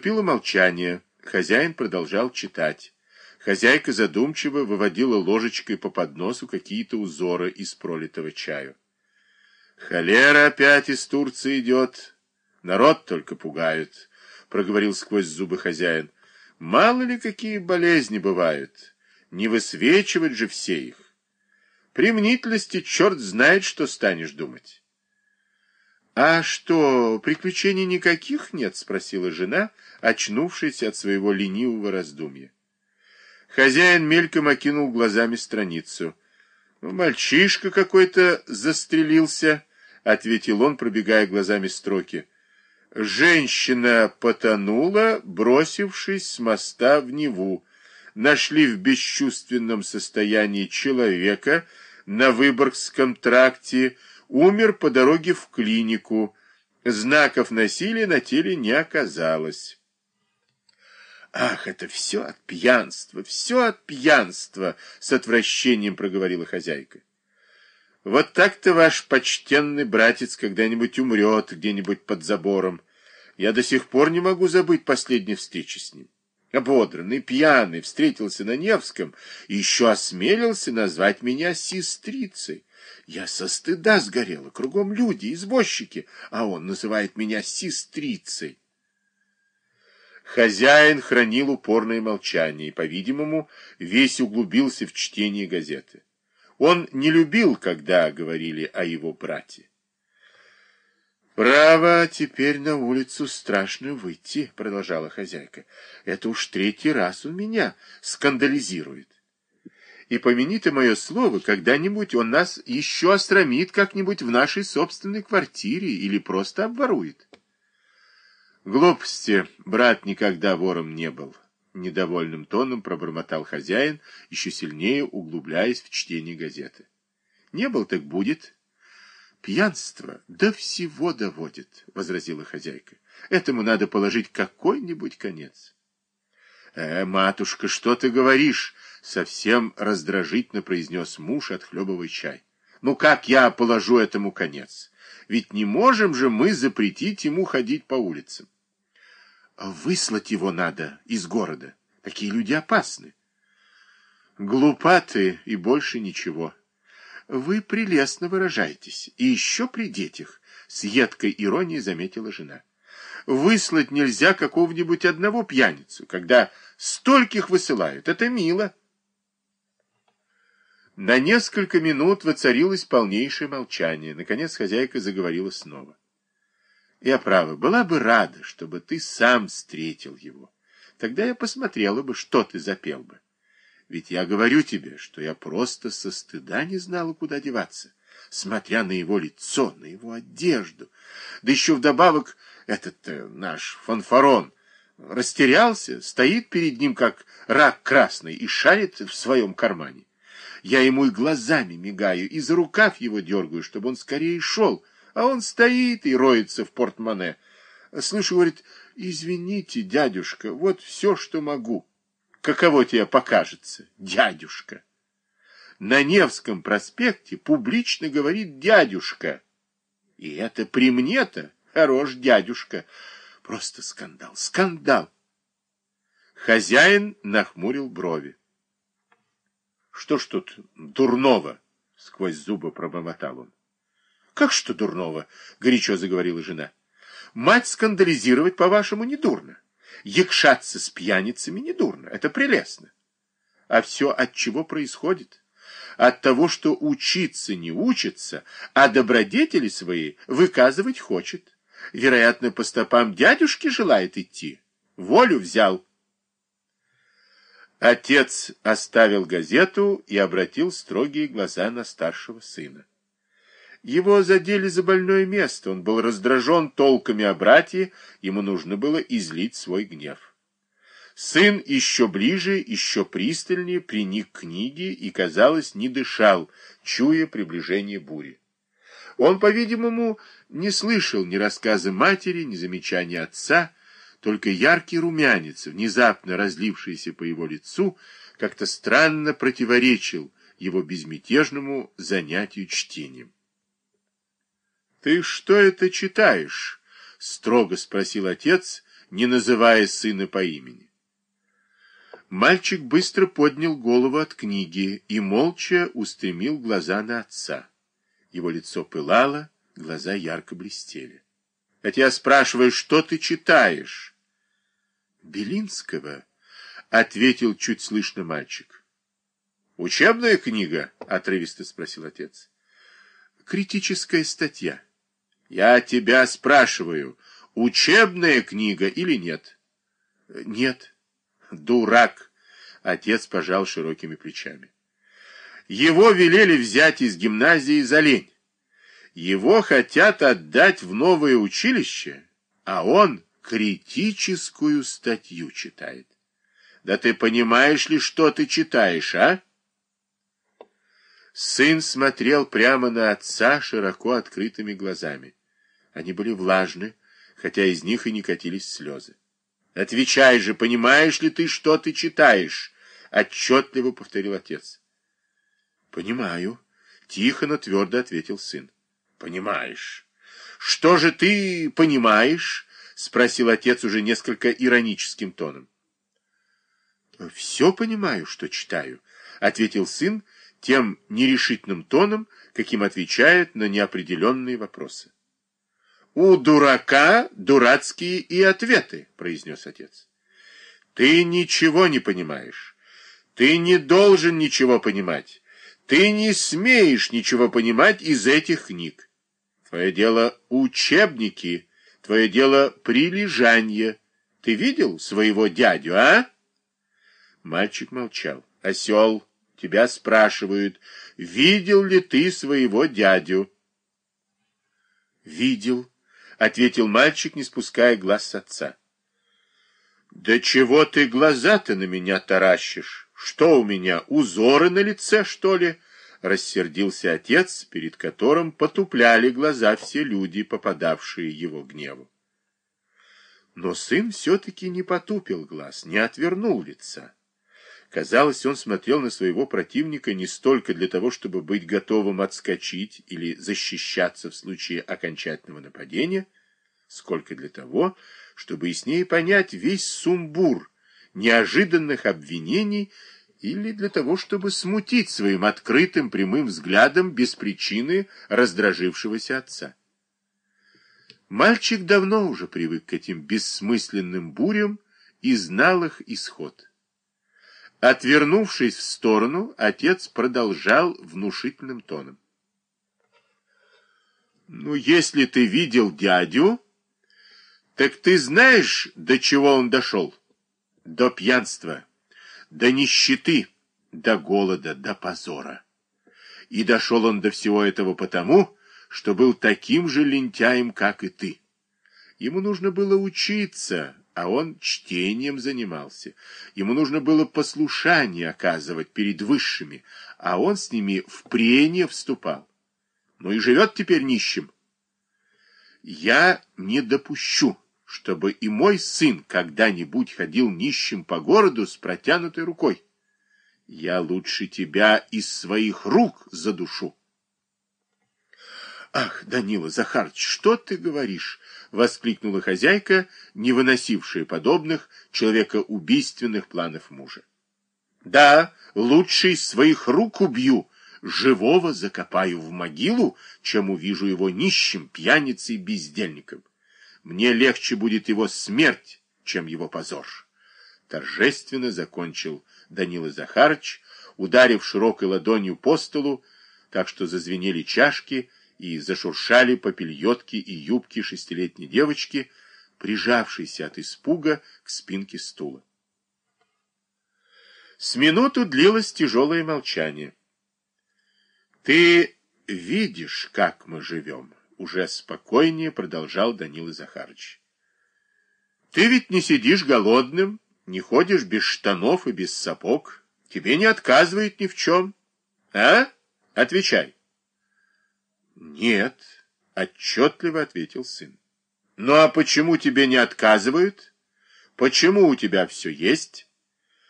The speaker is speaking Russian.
Наступило молчание. Хозяин продолжал читать. Хозяйка задумчиво выводила ложечкой по подносу какие-то узоры из пролитого чаю. «Холера опять из Турции идет. Народ только пугают», — проговорил сквозь зубы хозяин. «Мало ли какие болезни бывают. Не высвечивать же все их. При мнительности черт знает, что станешь думать». «А что, приключений никаких нет?» — спросила жена, очнувшись от своего ленивого раздумья. Хозяин мельком окинул глазами страницу. «Мальчишка какой-то застрелился», — ответил он, пробегая глазами строки. «Женщина потонула, бросившись с моста в Неву. Нашли в бесчувственном состоянии человека на Выборгском тракте, умер по дороге в клинику. Знаков насилия на теле не оказалось». «Ах, это все от пьянства, все от пьянства!» — с отвращением проговорила хозяйка. «Вот так-то ваш почтенный братец когда-нибудь умрет где-нибудь под забором. Я до сих пор не могу забыть последней встречи с ним. Ободранный, пьяный, встретился на Невском и еще осмелился назвать меня сестрицей. Я со стыда сгорела, кругом люди, извозчики, а он называет меня сестрицей. Хозяин хранил упорное молчание и, по-видимому, весь углубился в чтение газеты. Он не любил, когда говорили о его брате. «Право, теперь на улицу страшно выйти», — продолжала хозяйка. «Это уж третий раз у меня скандализирует. И помяни ты мое слово, когда-нибудь он нас еще остромит как-нибудь в нашей собственной квартире или просто обворует». Глупости, брат никогда вором не был. Недовольным тоном пробормотал хозяин, еще сильнее углубляясь в чтение газеты. Не был, так будет. Пьянство до всего доводит, возразила хозяйка. Этому надо положить какой-нибудь конец. «Э, матушка, что ты говоришь?» — совсем раздражительно произнес муж, отхлебывая чай. «Ну как я положу этому конец? Ведь не можем же мы запретить ему ходить по улицам. Выслать его надо из города. Такие люди опасны. Глупа ты и больше ничего. Вы прелестно выражаетесь. И еще при детях, с едкой иронией заметила жена. Выслать нельзя какого-нибудь одного пьяницу, когда стольких высылают. Это мило. На несколько минут воцарилось полнейшее молчание. Наконец хозяйка заговорила снова. Я права, была бы рада, чтобы ты сам встретил его. Тогда я посмотрела бы, что ты запел бы. Ведь я говорю тебе, что я просто со стыда не знала, куда деваться, смотря на его лицо, на его одежду. Да еще вдобавок этот э, наш фанфарон растерялся, стоит перед ним, как рак красный, и шарит в своем кармане. Я ему и глазами мигаю, и за рукав его дергаю, чтобы он скорее шел, а он стоит и роется в портмоне. Слышу, говорит, извините, дядюшка, вот все, что могу. Каково тебе покажется, дядюшка? На Невском проспекте публично говорит дядюшка. И это при мне-то хорош дядюшка. Просто скандал, скандал. Хозяин нахмурил брови. Что ж тут дурного? Сквозь зубы пробормотал он. Как что дурного? Горячо заговорила жена. Мать скандализировать, по-вашему, не дурно. Якшаться с пьяницами не дурно. Это прелестно. А все от чего происходит? От того, что учиться не учится, а добродетели свои выказывать хочет. Вероятно, по стопам дядюшки желает идти. Волю взял. Отец оставил газету и обратил строгие глаза на старшего сына. Его задели за больное место, он был раздражен толками о братье, ему нужно было излить свой гнев. Сын еще ближе, еще пристальнее приник к книге и, казалось, не дышал, чуя приближение бури. Он, по-видимому, не слышал ни рассказа матери, ни замечания отца, только яркий румянец, внезапно разлившийся по его лицу, как-то странно противоречил его безмятежному занятию чтением. «Ты что это читаешь?» — строго спросил отец, не называя сына по имени. Мальчик быстро поднял голову от книги и молча устремил глаза на отца. Его лицо пылало, глаза ярко блестели. — Это я спрашиваю, что ты читаешь? — Белинского, — ответил чуть слышно мальчик. — Учебная книга? — отрывисто спросил отец. — Критическая статья. — Я тебя спрашиваю, учебная книга или нет? — Нет. Дурак! Отец пожал широкими плечами. Его велели взять из гимназии за лень. Его хотят отдать в новое училище, а он критическую статью читает. Да ты понимаешь ли, что ты читаешь, а? Сын смотрел прямо на отца широко открытыми глазами. Они были влажны, хотя из них и не катились слезы. Отвечай же, понимаешь ли ты, что ты читаешь? Отчетливо повторил отец. Понимаю. Тихо, но твердо ответил сын. Понимаешь. Что же ты понимаешь? Спросил отец уже несколько ироническим тоном. Все понимаю, что читаю, ответил сын тем нерешительным тоном, каким отвечает на неопределенные вопросы. «У дурака дурацкие и ответы», — произнес отец. «Ты ничего не понимаешь. Ты не должен ничего понимать. Ты не смеешь ничего понимать из этих книг. Твое дело учебники, твое дело прилежание. Ты видел своего дядю, а?» Мальчик молчал. «Осел, тебя спрашивают, видел ли ты своего дядю?» «Видел», ответил мальчик, не спуская глаз с отца. Да чего ты глаза-то на меня таращишь? Что у меня, узоры на лице, что ли? Рассердился отец, перед которым потупляли глаза все люди, попадавшие его гневу. Но сын все-таки не потупил глаз, не отвернул лица. Казалось, он смотрел на своего противника не столько для того, чтобы быть готовым отскочить или защищаться в случае окончательного нападения, сколько для того, чтобы яснее понять весь сумбур неожиданных обвинений или для того, чтобы смутить своим открытым прямым взглядом без причины раздражившегося отца. Мальчик давно уже привык к этим бессмысленным бурям и знал их исход. Отвернувшись в сторону, отец продолжал внушительным тоном. «Ну, если ты видел дядю, так ты знаешь, до чего он дошел? До пьянства, до нищеты, до голода, до позора. И дошел он до всего этого потому, что был таким же лентяем, как и ты. Ему нужно было учиться, а он чтением занимался. Ему нужно было послушание оказывать перед высшими, а он с ними в прение вступал. Ну и живет теперь нищим. Я не допущу, чтобы и мой сын когда-нибудь ходил нищим по городу с протянутой рукой. Я лучше тебя из своих рук задушу. «Ах, Данила Захарович, что ты говоришь?» — воскликнула хозяйка, не выносившая подобных человекоубийственных планов мужа. «Да, лучше из своих рук убью, живого закопаю в могилу, чем увижу его нищим, пьяницей, бездельником. Мне легче будет его смерть, чем его позор». Торжественно закончил Данила Захарович, ударив широкой ладонью по столу, так что зазвенели чашки, и зашуршали попельотки и юбки шестилетней девочки, прижавшейся от испуга к спинке стула. С минуту длилось тяжелое молчание. «Ты видишь, как мы живем?» — уже спокойнее продолжал Данила Захарович. «Ты ведь не сидишь голодным, не ходишь без штанов и без сапог, тебе не отказывает ни в чем. А? Отвечай». «Нет», — отчетливо ответил сын. «Ну а почему тебе не отказывают? Почему у тебя все есть?»